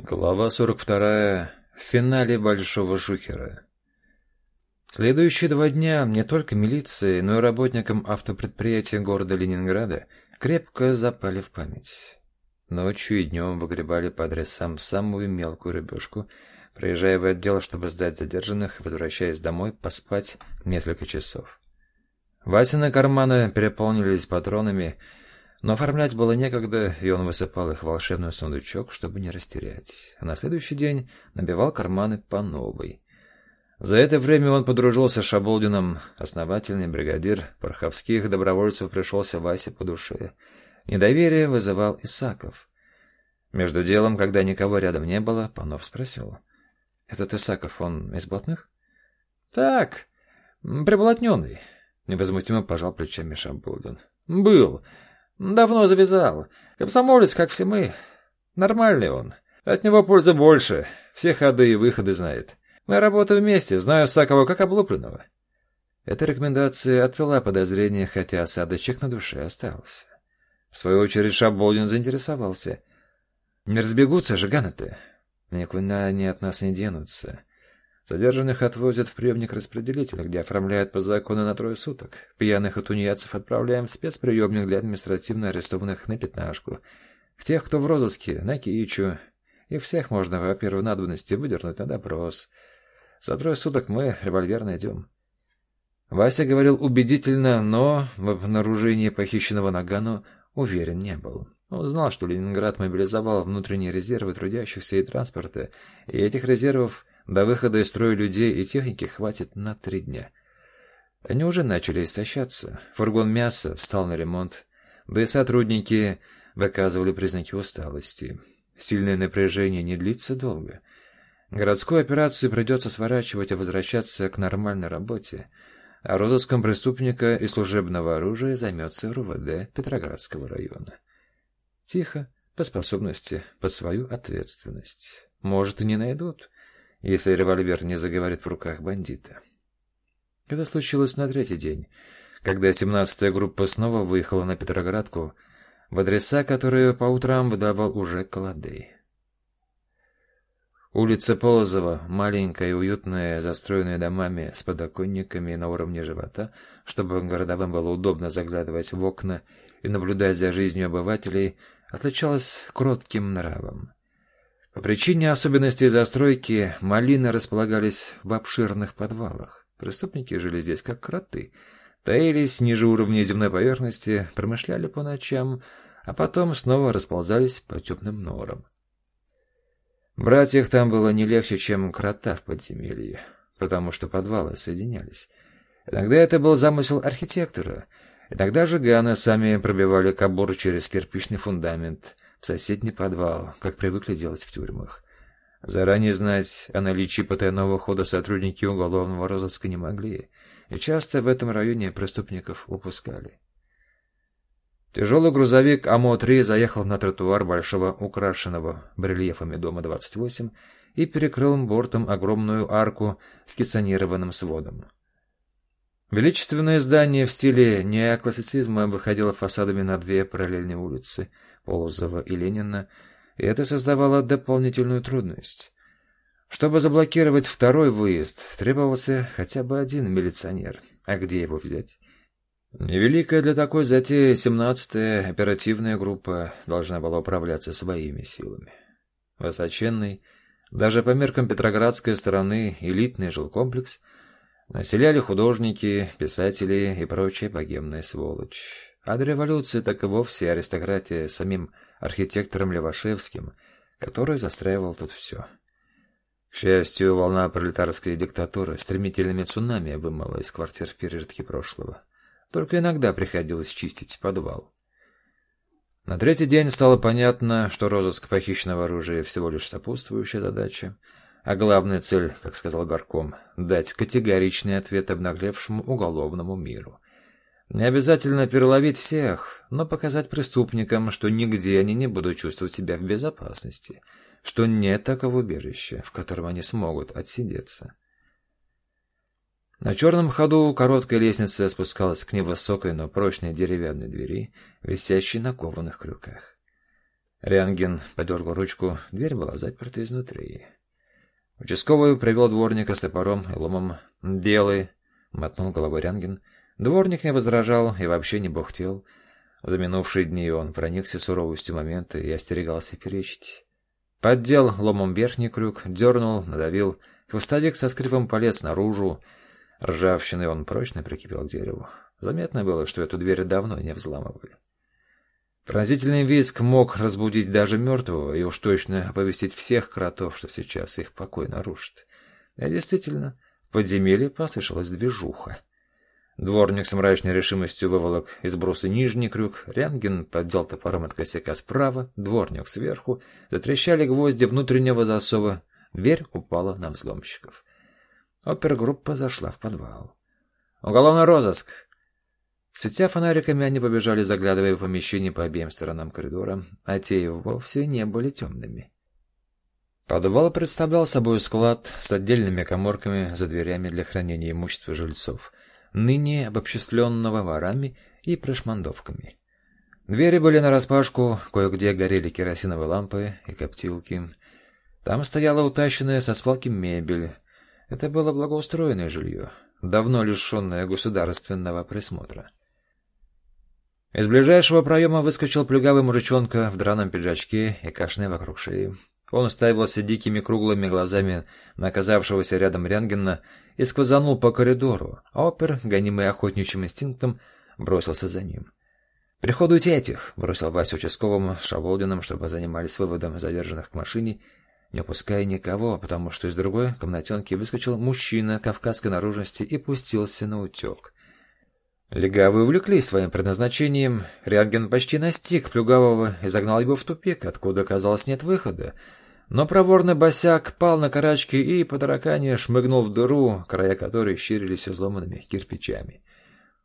Глава 42. В финале Большого Шухера. Следующие два дня не только милиции, но и работникам автопредприятия города Ленинграда крепко запали в память. Ночью и днем выгребали по адресам самую мелкую рыбешку, приезжая в отдел, чтобы сдать задержанных и возвращаясь домой поспать несколько часов. Васины карманы переполнились патронами, но оформлять было некогда, и он высыпал их в волшебный сундучок, чтобы не растерять. А на следующий день набивал карманы по новой. За это время он подружился с Шаболдином, основательный бригадир порховских добровольцев пришелся Васе по душе. Недоверие вызывал Исаков. Между делом, когда никого рядом не было, Панов спросил. «Этот Исаков, он из блатных?» «Так, приблотненный», — невозмутимо пожал плечами Шаболдин. «Был». Давно завязал. Комсомолец, как все мы. Нормальный он. От него пользы больше. Все ходы и выходы знает. Мы работаем вместе, знаю Сакова как облупленного. Эта рекомендация отвела подозрение, хотя осадочек на душе остался. В свою очередь Шаболдин заинтересовался. «Не разбегутся же ганы-то? Никуда они от нас не денутся. Задержанных отвозят в приемник-распределитель, где оформляют по закону на трое суток. Пьяных и тунеядцев отправляем в спецприемник для административно арестованных на пятнашку. В тех, кто в розыске, на кичу. И всех можно во первой надобности выдернуть на допрос. За трое суток мы револьвер найдем. Вася говорил убедительно, но в обнаружении похищенного Нагану уверен не был. Он знал, что Ленинград мобилизовал внутренние резервы трудящихся и транспорта, и этих резервов до выхода из строя людей и техники хватит на три дня. Они уже начали истощаться. Фургон мяса встал на ремонт, да и сотрудники выказывали признаки усталости. Сильное напряжение не длится долго. Городскую операцию придется сворачивать и возвращаться к нормальной работе, а розыском преступника и служебного оружия займется РУВД Петроградского района. Тихо, по способности, под свою ответственность. Может, и не найдут если револьвер не заговорит в руках бандита. Это случилось на третий день, когда 17-я группа снова выехала на Петроградку в адреса, которые по утрам выдавал уже Колодей. Улица Полозова, маленькая и уютная, застроенная домами с подоконниками на уровне живота, чтобы городовым было удобно заглядывать в окна и наблюдать за жизнью обывателей, отличалась кротким нравом. По причине особенностей застройки малины располагались в обширных подвалах. Преступники жили здесь как кроты, таились ниже уровня земной поверхности, промышляли по ночам, а потом снова расползались по темным норам. Брать там было не легче, чем крота в подземелье, потому что подвалы соединялись. Иногда это был замысел архитектора, иногда же ганы сами пробивали кабур через кирпичный фундамент — в соседний подвал, как привыкли делать в тюрьмах. Заранее знать о наличии потайного хода сотрудники уголовного розыска не могли, и часто в этом районе преступников упускали. Тяжелый грузовик АМО-3 заехал на тротуар большого украшенного барельефами дома 28 и перекрыл бортом огромную арку с кессонированным сводом. Величественное здание в стиле неоклассицизма выходило фасадами на две параллельные улицы — Полозова и Ленина, и это создавало дополнительную трудность. Чтобы заблокировать второй выезд, требовался хотя бы один милиционер. А где его взять? Невеликая для такой затеи 17-я оперативная группа должна была управляться своими силами. Высоченный, даже по меркам Петроградской стороны, элитный жилкомплекс населяли художники, писатели и прочая богемная сволочь. А до революции так и вовсе аристократия самим архитектором Левашевским, который застраивал тут все. К счастью, волна пролетарской диктатуры стремительными цунами вымыла из квартир пережитки прошлого. Только иногда приходилось чистить подвал. На третий день стало понятно, что розыск похищенного оружия всего лишь сопутствующая задача, а главная цель, как сказал Горком, дать категоричный ответ обнаглевшему уголовному миру — не обязательно переловить всех, но показать преступникам, что нигде они не будут чувствовать себя в безопасности, что нет такого убежища, в котором они смогут отсидеться. На черном ходу короткая лестница спускалась к невысокой, но прочной деревянной двери, висящей на кованых крюках. Рянген подергал ручку, дверь была заперта изнутри. Участковый привел дворника с топором и ломом. «Делай!» — мотнул головой Рянген. Дворник не возражал и вообще не бухтел. За минувшие дни он проникся суровостью момента и остерегался перечить. Поддел ломом верхний крюк, дернул, надавил. Хвостовик со скрипом полез наружу. Ржавчиной он прочно прикипел к дереву. Заметно было, что эту дверь давно не взламывали. Пронзительный визг мог разбудить даже мертвого и уж точно оповестить всех кротов, что сейчас их покой нарушит. И действительно, в подземелье послышалась движуха. Дворник с мрачной решимостью выволок из бруса нижний крюк, Рянген поддел топором от косяка справа, дворник сверху, затрещали гвозди внутреннего засова, дверь упала на взломщиков. Опергруппа зашла в подвал. «Уголовный розыск!» Светя фонариками, они побежали, заглядывая в помещение по обеим сторонам коридора, а те и вовсе не были темными. Подвал представлял собой склад с отдельными коморками за дверями для хранения имущества жильцов, ныне обобществленного ворами и прошмандовками. Двери были нараспашку, кое-где горели керосиновые лампы и коптилки. Там стояла утащенная со свалки мебель. Это было благоустроенное жилье, давно лишенное государственного присмотра. Из ближайшего проема выскочил плюгавый мужичонка в драном пиджачке и кашне вокруг шеи. Он уставился дикими круглыми глазами на оказавшегося рядом Рянгена и сквозанул по коридору, а опер, гонимый охотничьим инстинктом, бросился за ним. «Приходуйте этих!» — бросил Вася участковым с Шаволдиным, чтобы занимались выводом задержанных к машине, не упуская никого, потому что из другой комнатенки выскочил мужчина кавказской наружности и пустился на утек. Легавые увлеклись своим предназначением. Рентген почти настиг Плюгавого и загнал его в тупик, откуда, казалось, нет выхода. Но проворный босяк пал на карачки и по таракане шмыгнул в дыру, края которой щирились изломанными кирпичами.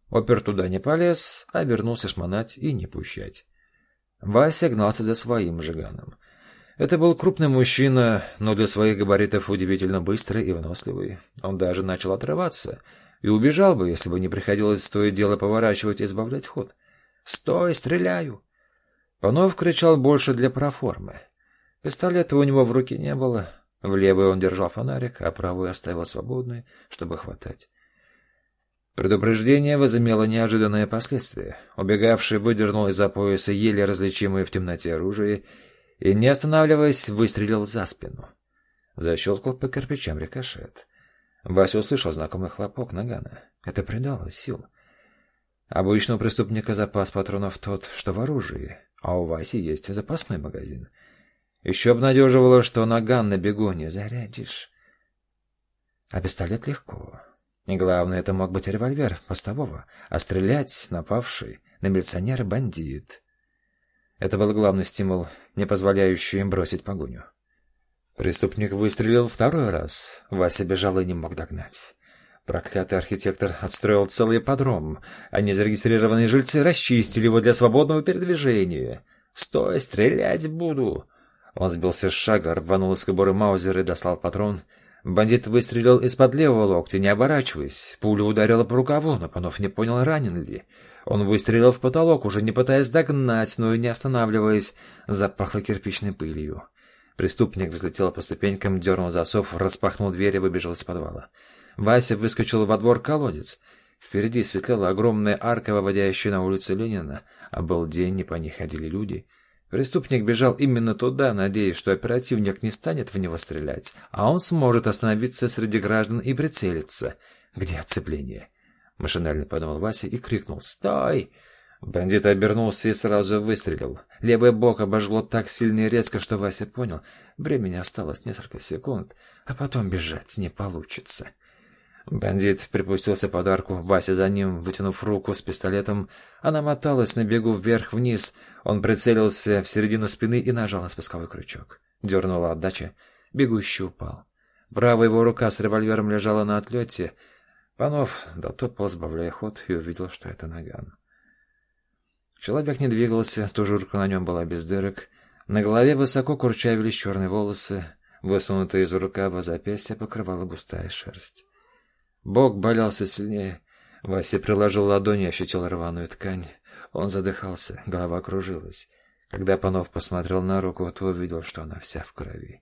Опер туда не полез, а вернулся шмонать и не пущать. Вася гнался за своим жиганом. Это был крупный мужчина, но для своих габаритов удивительно быстрый и выносливый. Он даже начал отрываться — и убежал бы, если бы не приходилось то и дело поворачивать и избавлять ход. «Стой, стреляю!» Панов кричал больше для проформы. Пистолета у него в руке не было. В левой он держал фонарик, а правую оставил свободной, чтобы хватать. Предупреждение возымело неожиданное последствие. Убегавший выдернул из-за пояса еле различимое в темноте оружие и, не останавливаясь, выстрелил за спину. Защелкал по кирпичам рикошет. Вася услышал знакомый хлопок нагана. Это придало сил. Обычно у преступника запас патронов тот, что в оружии, а у Васи есть запасной магазин. Еще обнадеживало, что наган на бегу не зарядишь. А пистолет легко. И главное, это мог быть револьвер постового, а стрелять напавший на милиционера бандит. Это был главный стимул, не позволяющий им бросить погоню. Преступник выстрелил второй раз. Вася бежал и не мог догнать. Проклятый архитектор отстроил целый подром, а незарегистрированные жильцы расчистили его для свободного передвижения. «Стой, стрелять буду!» Он сбился с шага, рванул из кобуры маузер и дослал патрон. Бандит выстрелил из-под левого локтя, не оборачиваясь. Пуля ударила по рукаву, но Панов не понял, ранен ли. Он выстрелил в потолок, уже не пытаясь догнать, но и не останавливаясь. Запахло кирпичной пылью. Преступник взлетел по ступенькам, дернул засов, распахнул дверь и выбежал из подвала. Вася выскочил во двор колодец. Впереди светлела огромная арка, выводящая на улицу Ленина, а был день, и по ней ходили люди. Преступник бежал именно туда, надеясь, что оперативник не станет в него стрелять, а он сможет остановиться среди граждан и прицелиться. Где отцепление? Машинально подумал Вася и крикнул «Стой!» Бандит обернулся и сразу выстрелил. Левый бок обожгло так сильно и резко, что Вася понял. Времени осталось несколько секунд, а потом бежать не получится. Бандит припустился под арку, Вася за ним, вытянув руку с пистолетом. Она моталась на бегу вверх-вниз. Он прицелился в середину спины и нажал на спусковой крючок. Дернула отдача. Бегущий упал. Правая его рука с револьвером лежала на отлете. Панов дотопал, сбавляя ход, и увидел, что это наган. Человек не двигался, тужурка на нем была без дырок. На голове высоко курчавились черные волосы, высунутые из рукава запястья покрывала густая шерсть. Бог болелся сильнее. Вася приложил ладони и ощутил рваную ткань. Он задыхался, голова кружилась. Когда Панов посмотрел на руку, то увидел, что она вся в крови.